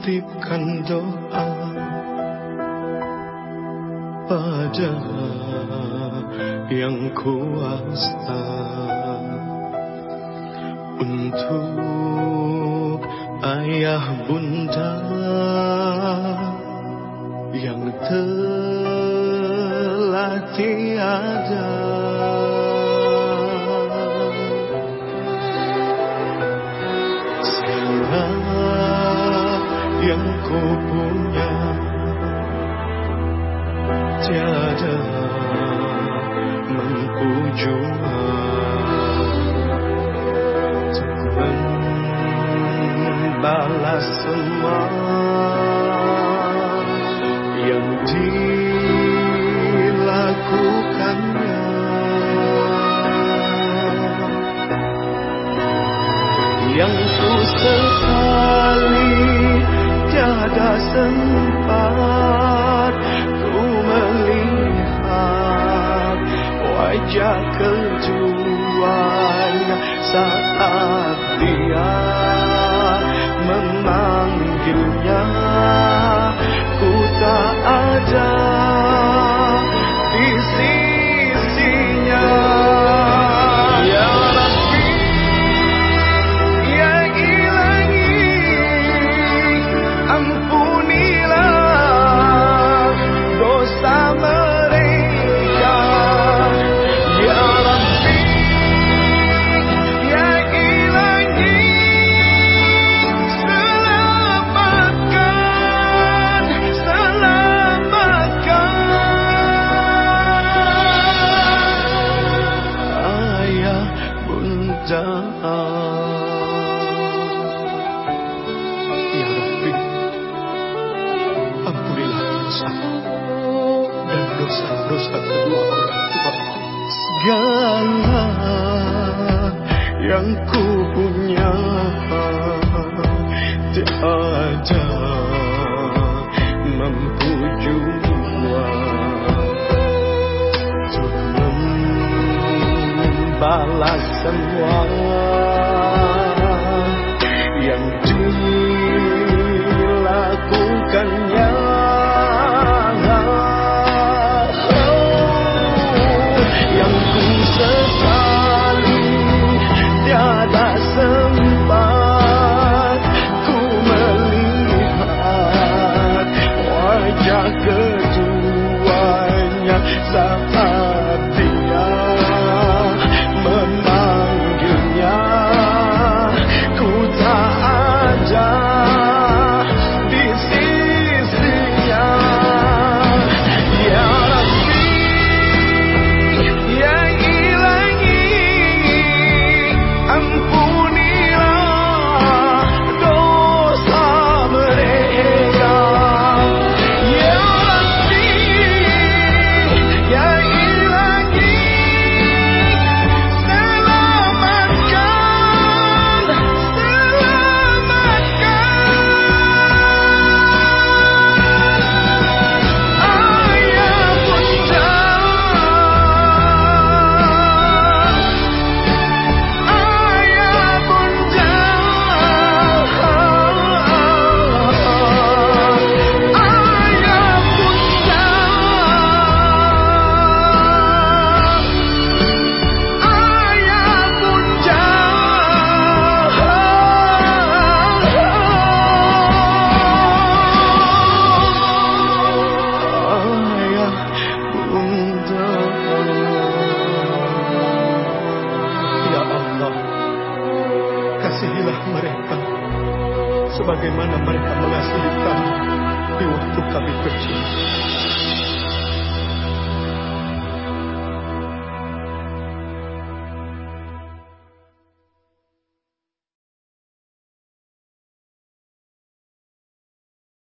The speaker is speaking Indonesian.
titipkan doa pada yang kuasa untuk ayah bunda yang telah tiada. Ku punya tiada mampu jua membalas semua stop Ya Rabbi Ampunilah dosa Dan dosa-dosa kedua orang tua. Segala yang ku punya membalas semua yang dilakukannya. Sebagaimana mereka mengasihi kami di waktu kami kecil